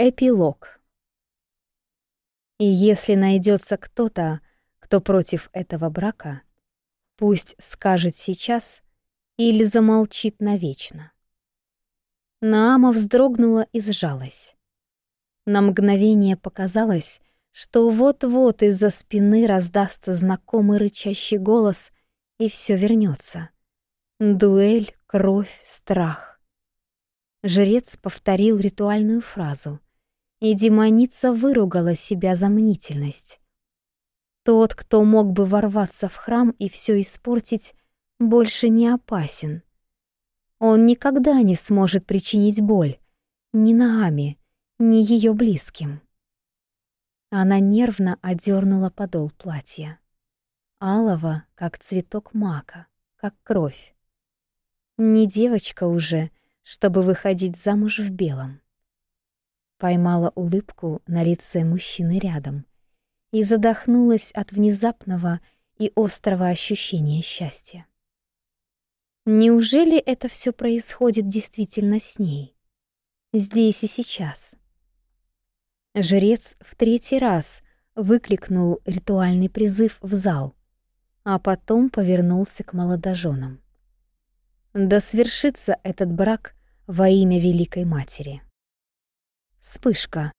Эпилог. И если найдется кто-то, кто против этого брака, пусть скажет сейчас или замолчит навечно. Наама вздрогнула и сжалась. На мгновение показалось, что вот-вот из-за спины раздастся знакомый рычащий голос, и все вернется. Дуэль, кровь, страх. Жрец повторил ритуальную фразу — и демоница выругала себя за мнительность. Тот, кто мог бы ворваться в храм и все испортить, больше не опасен. Он никогда не сможет причинить боль ни Наами, ни ее близким. Она нервно одернула подол платья. Алого, как цветок мака, как кровь. Не девочка уже, чтобы выходить замуж в белом поймала улыбку на лице мужчины рядом и задохнулась от внезапного и острого ощущения счастья. Неужели это все происходит действительно с ней? Здесь и сейчас. Жрец в третий раз выкликнул ритуальный призыв в зал, а потом повернулся к молодоженам. Да свершится этот брак во имя Великой Матери. Вспышка.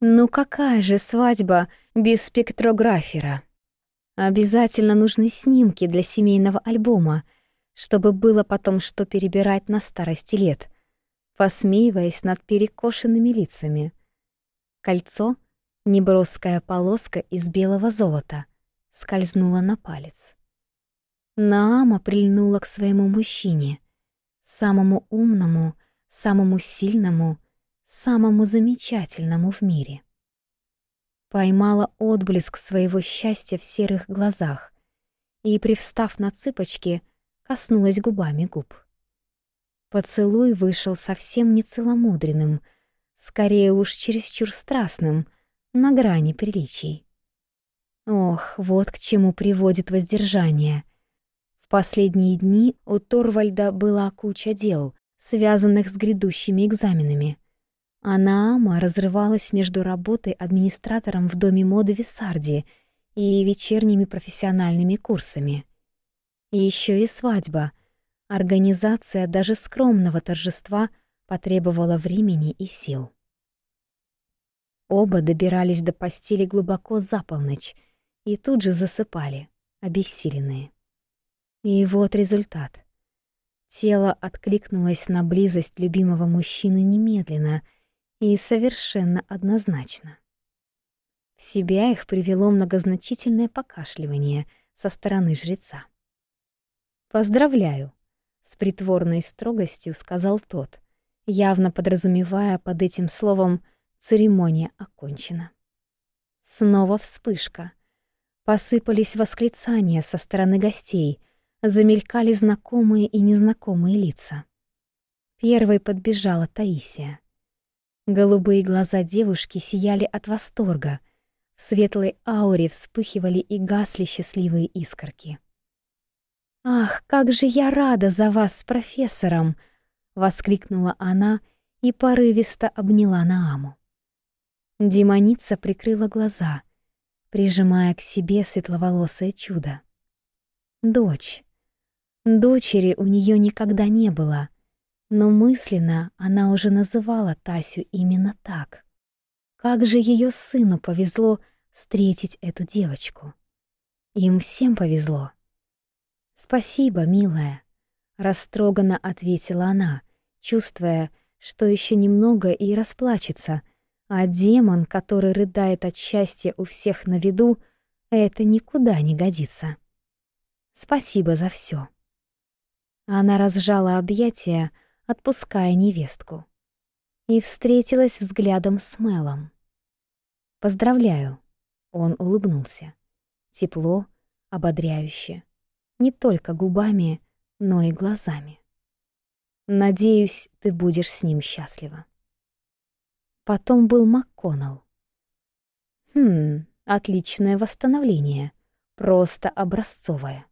Ну какая же свадьба без спектрографера? Обязательно нужны снимки для семейного альбома, чтобы было потом что перебирать на старости лет, посмеиваясь над перекошенными лицами. Кольцо, неброская полоска из белого золота, скользнула на палец. Наама прильнула к своему мужчине, самому умному, самому сильному самому замечательному в мире. Поймала отблеск своего счастья в серых глазах и, привстав на цыпочки, коснулась губами губ. Поцелуй вышел совсем не целомудренным, скорее уж чересчур страстным, на грани приличий. Ох, вот к чему приводит воздержание. В последние дни у Торвальда была куча дел, связанных с грядущими экзаменами. Она разрывалась между работой администратором в доме моды Виссарди и вечерними профессиональными курсами. и Еще и свадьба. Организация даже скромного торжества потребовала времени и сил. Оба добирались до постели глубоко за полночь и тут же засыпали, обессиленные. И вот результат. Тело откликнулось на близость любимого мужчины немедленно — и совершенно однозначно. В себя их привело многозначительное покашливание со стороны жреца. «Поздравляю!» — с притворной строгостью сказал тот, явно подразумевая под этим словом «церемония окончена». Снова вспышка. Посыпались восклицания со стороны гостей, замелькали знакомые и незнакомые лица. Первой подбежала Таисия. Голубые глаза девушки сияли от восторга. В светлой ауре вспыхивали и гасли счастливые искорки. «Ах, как же я рада за вас с профессором!» — воскликнула она и порывисто обняла Нааму. Демоница прикрыла глаза, прижимая к себе светловолосое чудо. «Дочь». Дочери у нее никогда не было, но мысленно она уже называла Тасю именно так. Как же ее сыну повезло встретить эту девочку. Им всем повезло. «Спасибо, милая», — растроганно ответила она, чувствуя, что еще немного и расплачется, а демон, который рыдает от счастья у всех на виду, это никуда не годится. «Спасибо за все. Она разжала объятия, — отпуская невестку. И встретилась взглядом с Мелом. «Поздравляю!» Он улыбнулся. Тепло, ободряюще. Не только губами, но и глазами. «Надеюсь, ты будешь с ним счастлива». Потом был МакКоннелл. «Хм, отличное восстановление. Просто образцовое.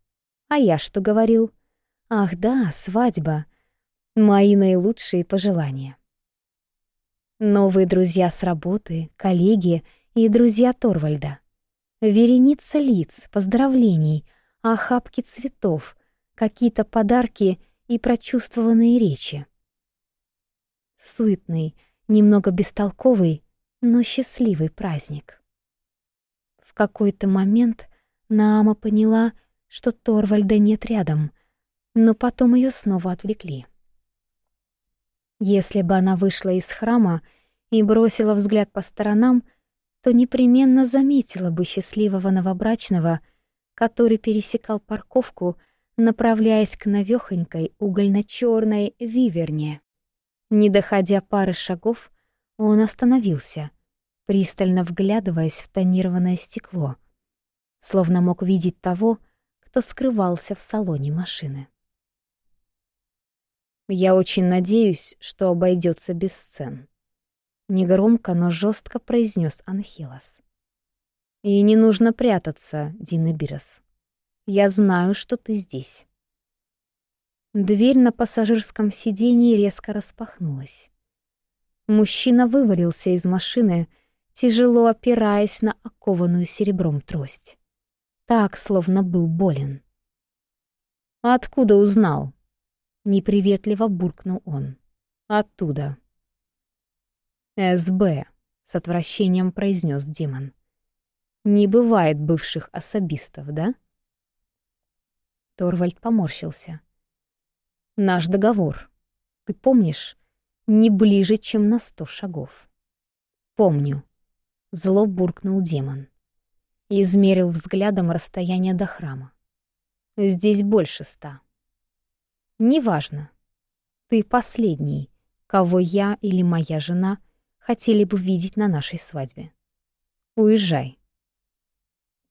А я что говорил? Ах да, свадьба — Мои наилучшие пожелания. Новые друзья с работы, коллеги и друзья Торвальда. Вереница лиц, поздравлений, охапки цветов, какие-то подарки и прочувствованные речи. Суетный, немного бестолковый, но счастливый праздник. В какой-то момент Наама поняла, что Торвальда нет рядом, но потом ее снова отвлекли. Если бы она вышла из храма и бросила взгляд по сторонам, то непременно заметила бы счастливого новобрачного, который пересекал парковку, направляясь к навёхонькой угольно черной виверне. Не доходя пары шагов, он остановился, пристально вглядываясь в тонированное стекло, словно мог видеть того, кто скрывался в салоне машины. Я очень надеюсь, что обойдется без сцен. Негромко, но жестко произнес Анхилас. И не нужно прятаться, Дина Динебирос. Я знаю, что ты здесь. Дверь на пассажирском сидении резко распахнулась. Мужчина вывалился из машины, тяжело опираясь на окованную серебром трость. Так, словно был болен. «А «Откуда узнал?» неприветливо буркнул он. «Оттуда». «СБ», — с отвращением произнес Демон. «Не бывает бывших особистов, да?» Торвальд поморщился. «Наш договор. Ты помнишь? Не ближе, чем на сто шагов». «Помню», — зло буркнул демон. И измерил взглядом расстояние до храма. «Здесь больше ста». Неважно. Ты последний, кого я или моя жена хотели бы видеть на нашей свадьбе. Уезжай.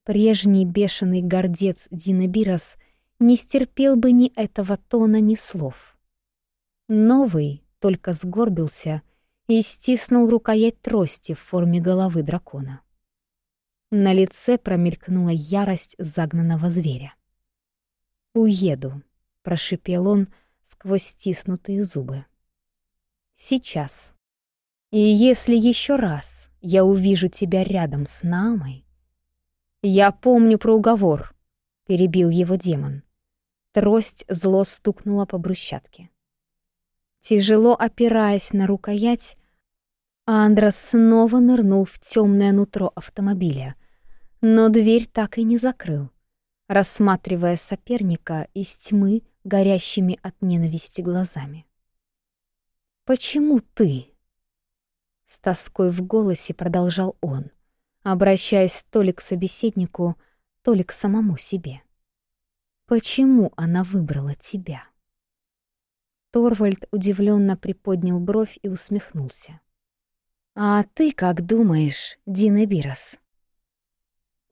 Прежний бешеный гордец Динабирос не стерпел бы ни этого тона, ни слов. Новый только сгорбился и стиснул рукоять трости в форме головы дракона. На лице промелькнула ярость загнанного зверя. «Уеду», — прошипел он сквозь стиснутые зубы. «Сейчас. И если еще раз я увижу тебя рядом с Намой...» «Я помню про уговор», — перебил его демон. Трость зло стукнула по брусчатке. Тяжело опираясь на рукоять, Андрос снова нырнул в темное нутро автомобиля, но дверь так и не закрыл, рассматривая соперника из тьмы горящими от ненависти глазами. «Почему ты?» С тоской в голосе продолжал он, обращаясь то ли к собеседнику, то ли к самому себе. «Почему она выбрала тебя?» Торвальд удивленно приподнял бровь и усмехнулся. «А ты как думаешь, Дина Бирос?»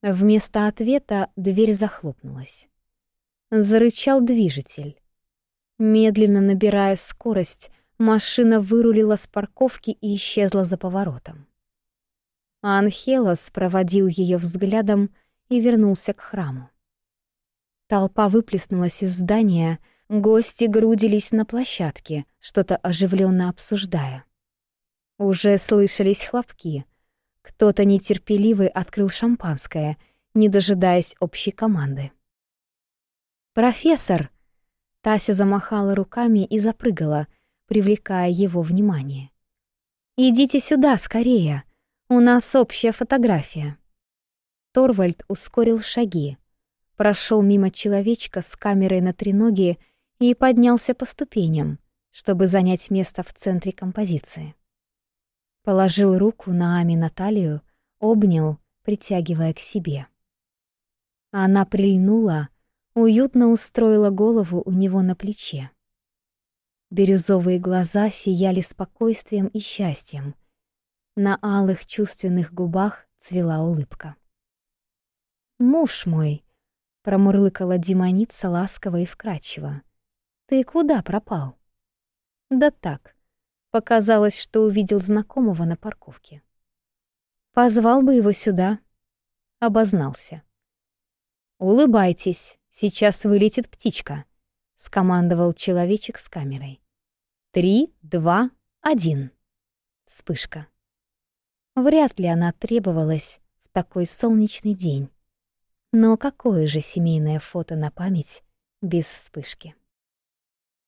Вместо ответа дверь захлопнулась. Зарычал движитель. Медленно набирая скорость, машина вырулила с парковки и исчезла за поворотом. Анхелос проводил ее взглядом и вернулся к храму. Толпа выплеснулась из здания, гости грудились на площадке, что-то оживленно обсуждая. Уже слышались хлопки. Кто-то нетерпеливый открыл шампанское, не дожидаясь общей команды. «Профессор!» Тася замахала руками и запрыгала, привлекая его внимание. «Идите сюда скорее! У нас общая фотография!» Торвальд ускорил шаги, прошел мимо человечка с камерой на треноги и поднялся по ступеням, чтобы занять место в центре композиции. Положил руку на Ами Наталью, обнял, притягивая к себе. Она прильнула, уютно устроила голову у него на плече. Бирюзовые глаза сияли спокойствием и счастьем. На алых чувственных губах цвела улыбка. «Муж мой!» — промурлыкала демоница ласково и вкрадчиво. «Ты куда пропал?» «Да так. Показалось, что увидел знакомого на парковке. Позвал бы его сюда. Обознался. «Улыбайтесь!» Сейчас вылетит птичка», — скомандовал человечек с камерой. «Три, два, один». Вспышка. Вряд ли она требовалась в такой солнечный день. Но какое же семейное фото на память без вспышки?